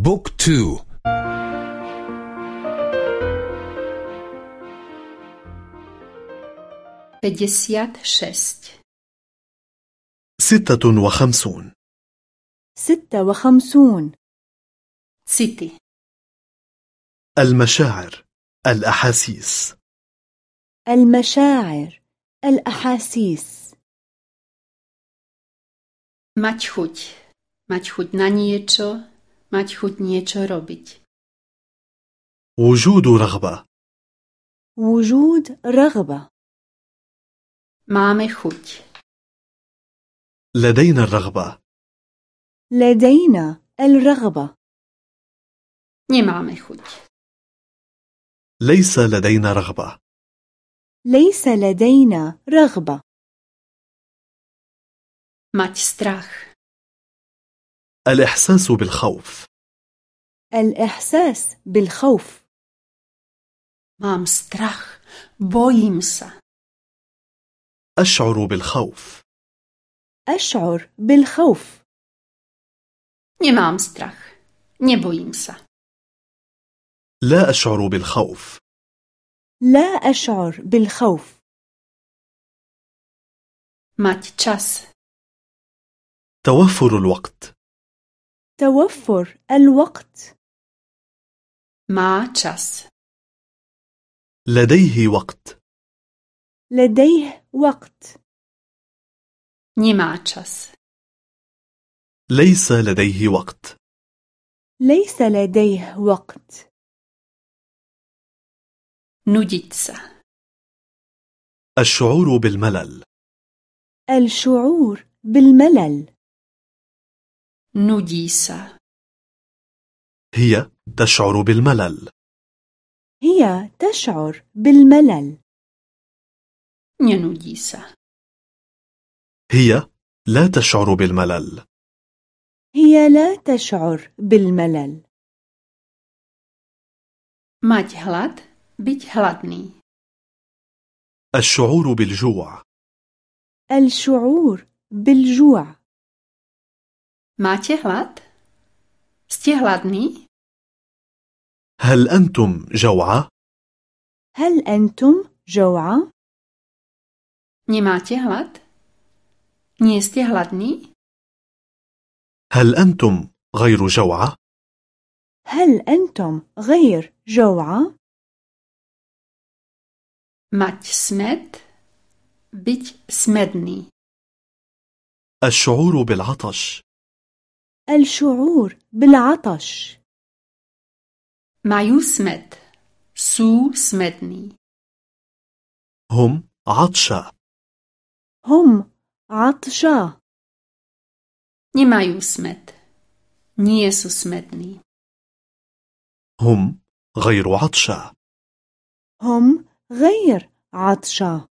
بوك تو. بديسيات شست ستة وخمسون. ستة وخمسون. ستي المشاعر الأحاسيس. المشاعر الأحاسيس. مجهود مجهود نانيجو mať chuť niečo robić وجود رغبة. وجود رغبة. Máme chuť. لدينا الرغبة. لدينا الرغبة. Nemáme chuť. ليس لدينا رغبة. ليس لدينا رغبة. Mať strach. الإحساس بالخوف. الإحساس بالخوف. Strach bojím sa أشعر بالخوف. أشعر بالخوف. Nemám strach nebojím sa لا أشعر بالخوف. لا أشعر بالخوف. Mať čas توفر الوقت. توفر الوقت. má čas لديه وقت. لديه وقت. nemá čas ليس لديه وقت. ليس لديه وقت. sa الشعور بالملل. الشعور بالملل. Sa هي تشعر بالملل. هي تشعر بالملل. sa هي لا تشعر بالملل. هي لا تشعر بالملل. Mať hlad byť hladný. الشعور بالجوع. الشعور بالجوع. Máte hlad ste hladní هل أنتم جوعى؟ هل أنتم جوعى؟ nemáte hlad nie ste hladní هل أنتم غير جوعى؟ هل أنتم غير جوعى؟ mať smed byť smedný الشعور بالعطش الشعور بالعطش. majú smed sú smední هم عطشى هم smed nie sú smední هم غير عطشى هم غير عطشا